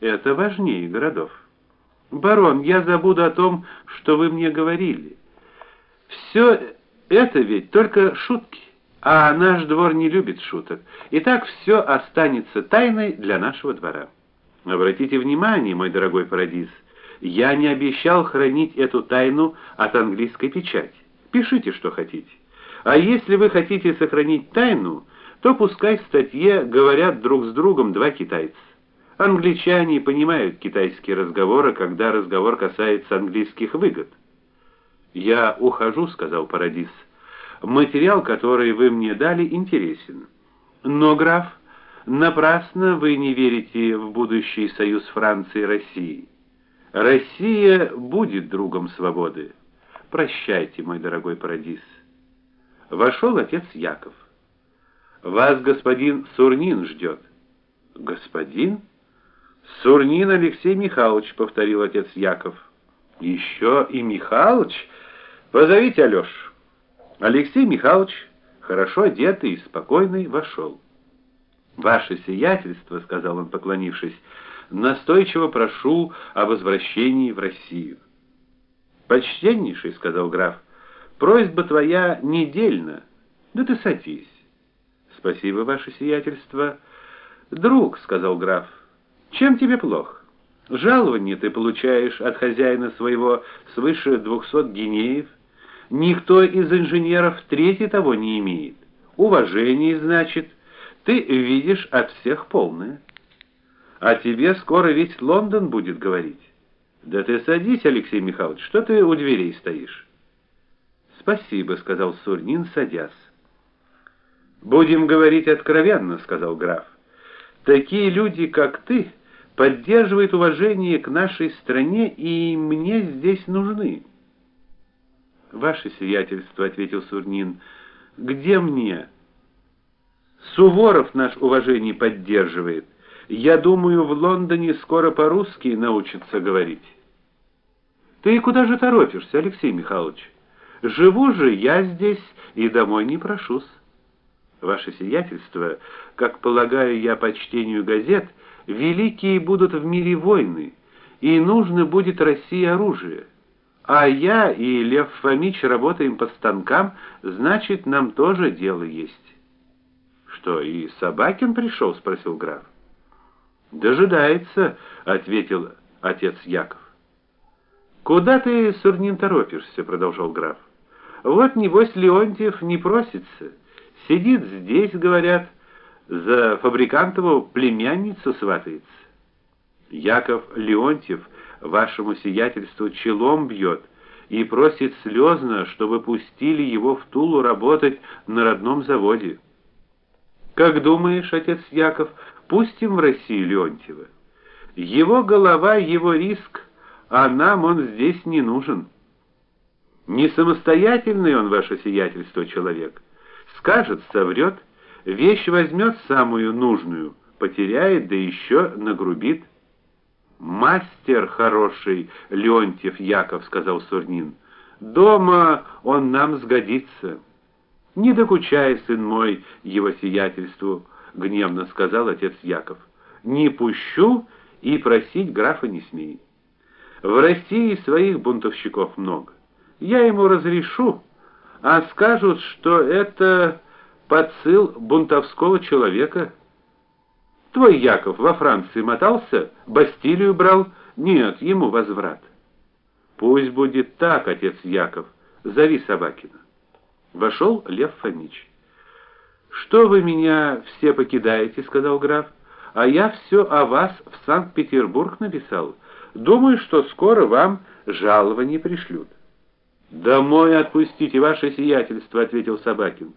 Это важнее городов. Барон, я забуду о том, что вы мне говорили. Все это ведь только шутки, а наш двор не любит шуток. И так все останется тайной для нашего двора. Обратите внимание, мой дорогой Парадис, я не обещал хранить эту тайну от английской печати. Пишите, что хотите. А если вы хотите сохранить тайну, то пускай в статье говорят друг с другом два китайца. Англичане понимают китайские разговоры, когда разговор касается английских выгод. Я ухожу, сказал Парадис. Материал, который вы мне дали, интересен. Но граф, напрасно вы не верите в будущий союз Франции и России. Россия будет другом свободы. Прощайте, мой дорогой Парадис. Вошел отец Яков. Вас господин Сурнин ждет». Господин Сурнин Алексей Михайлович, повторил отец Яков. «Еще и Михайлович? Позовите Алёш. Алексей Михайлович, хорошо одетый и спокойный, вошел. Ваше сиятельство, сказал он, поклонившись, настойчиво прошу о возвращении в Россию. Почтеннейший, сказал граф. Просьба твоя недельна. Да ты садись. Спасибо, ваше сиятельство. Друг, сказал граф. Чем тебе плохо? Жалование ты получаешь от хозяина своего свыше двухсот гинеев. Никто из инженеров трети того не имеет. Уважение, значит, ты видишь от всех полное. А тебе скоро весь Лондон будет говорить. Да ты садись, Алексей Михайлович, что ты у дверей стоишь? Спасибо, сказал Сурнин, садясь. Будем говорить откровенно, сказал граф. Такие люди, как ты, поддерживают уважение к нашей стране и мне здесь нужны. Ваше сиятельство, ответил Сурнин. Где мне? Суворов наш уважение поддерживает. Я думаю, в Лондоне скоро по-русски научатся говорить. Ты куда же торопишься, Алексей Михайлович? Живу же я здесь и домой не прошусь. Ваше сиятельство, как полагаю я по чтению газет, великие будут в мире войны, и нужно будет России оружие. А я и Лев Фомич работаем по станкам, значит, нам тоже дело есть. Что, и Собакин пришел?» — спросил граф. Дожидается, ответил отец Яков. Куда ты, Сурнин, торопишься, продолжал граф. Вот небось Леонтьев не просится. Сидит здесь, говорят, за фабрикантову племянницу сватается. Яков Леонтьев вашему сиятельству челом бьет и просит слезно, чтобы пустили его в Тулу работать на родном заводе. Как думаешь, отец Яков, пустим в Россию Леонтьева. Его голова, его риск, а нам он здесь не нужен. Не самостоятельный он ваше сиятельство человек. Скажет, соврет, вещь возьмет самую нужную, потеряет, да еще нагрубит. Мастер хороший, Леонтьев Яков, сказал Сурнин. Дома он нам сгодится. Не докучай, сын мой, его сиятельству гневно сказал отец Яков. Не пущу и просить графа не смей. В России своих бунтовщиков много. Я ему разрешу, а скажут, что это подсыл бунтовского человека. Твой Яков во Франции мотался, Бастилию брал? Нет, ему возврат. Пусть будет так, отец Яков. Зови Собакина. Вошел Лев Фомич. Что вы меня все покидаете, сказал граф. А я все о вас в Санкт-Петербург написал. Думаю, что скоро вам жалование пришлют. Домой отпустите ваше сиятельство, ответил Собакин.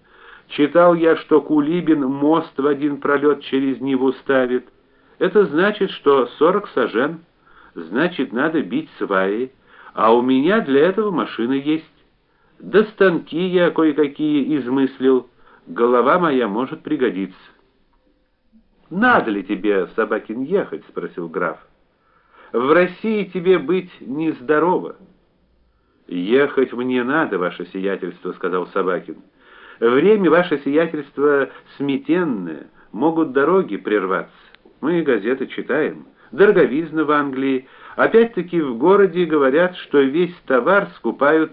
Читал я, что Кулибин мост в один пролет через Неву ставит. Это значит, что сорок сажен. Значит, надо бить сваи, а у меня для этого машина есть. Да станки я кое-какие измыслил голова моя может пригодиться. Надо ли тебе, Собакин, ехать, спросил граф. В России тебе быть нездорово. Ехать мне надо, ваше сиятельство, сказал Собакин. Время ваше сиятельство сметенное, могут дороги прерваться. Мы газеты читаем. дороговизна в Англии. Опять-таки в городе говорят, что весь товар скупают